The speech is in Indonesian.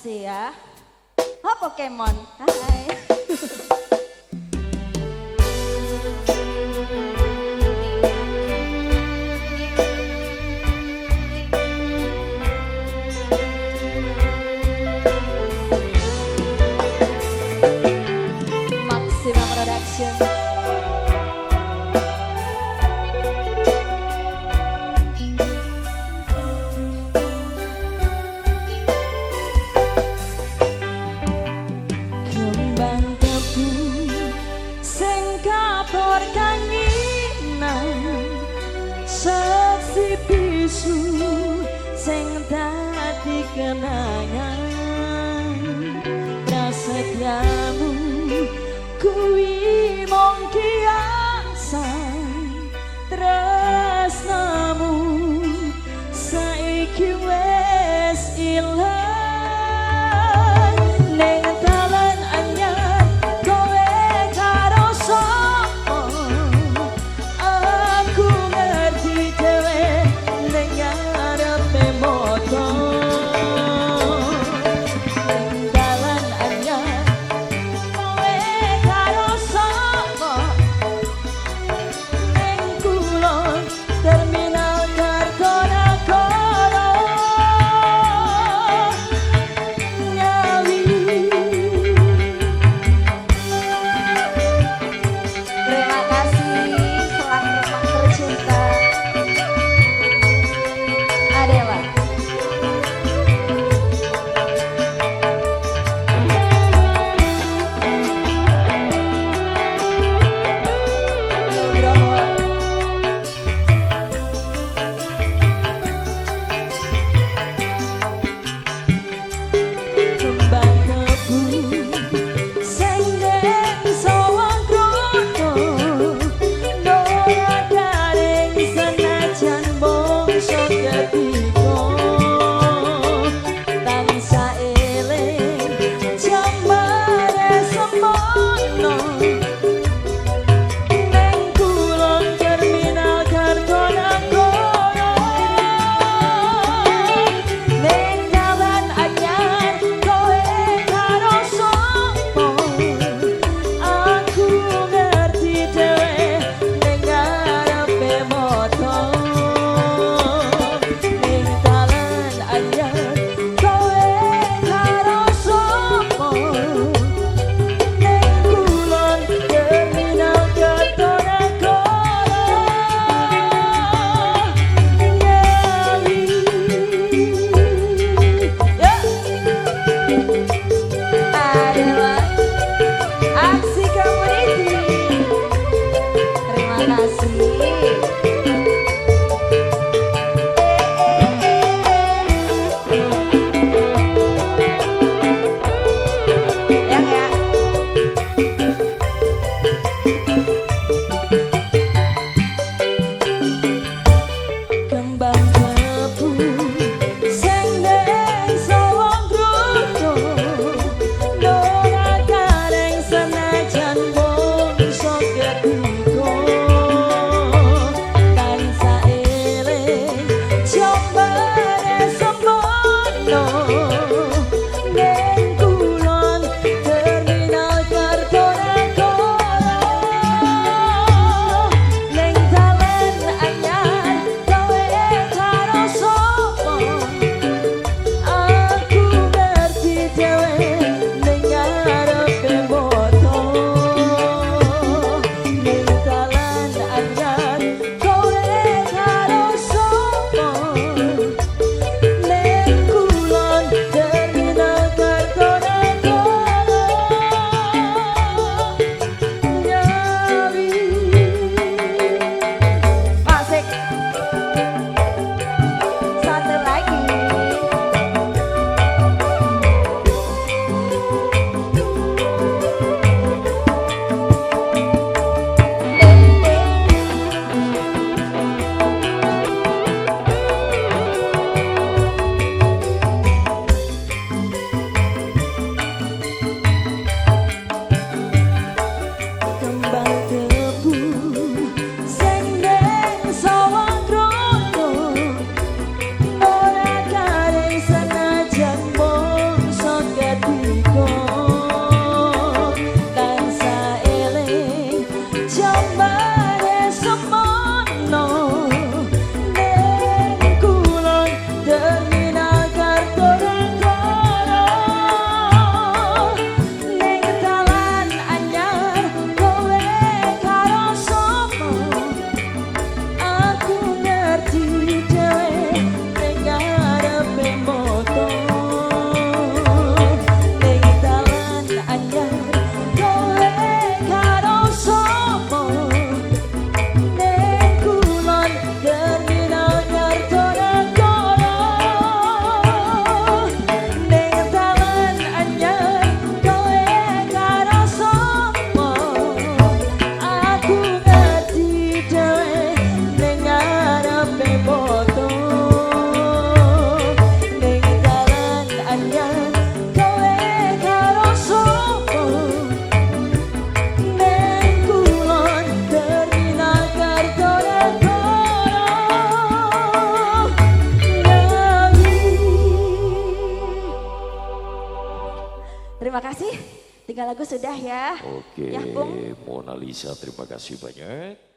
เสียเพราะโปเกมอนใช่ kanginan seksi bisu sing dadi kenal. You. Terima kasih. Tiga lagu sudah ya. Oke, Ya, Bung. Mona Lisa terima kasih banyak.